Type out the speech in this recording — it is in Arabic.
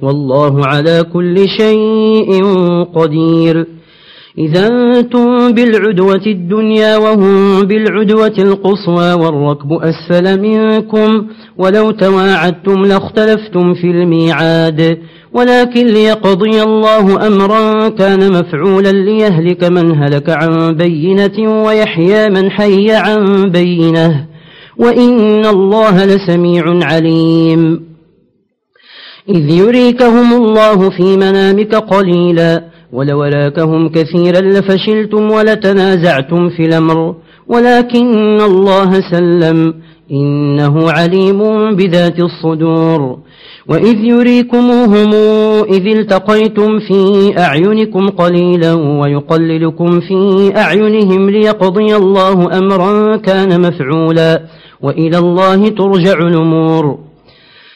والله على كل شيء قدير. إذا أنتم بالعدوة الدنيا وهم بالعدوة القصوى والركب أسفل منكم ولو تواعدتم لاختلفتم في الميعاد. ولكن ليقضي الله أمرا كان مفعولا ليهلك من هلك عن بينة ويحيى من حي عن بينة. وإن الله لسميع عليم. إذ يريكهم الله في منامك قليلا ولولاكهم كثيرا لفشلتم ولتنازعتم في الأمر ولكن الله سلم إنه عليم بذات الصدور. وإذ يريكموهم إذ التقيتم في أعينكم قليلا ويقللكم في أعينهم ليقضي الله أمرا كان مفعولا وإلى الله ترجع الأمور.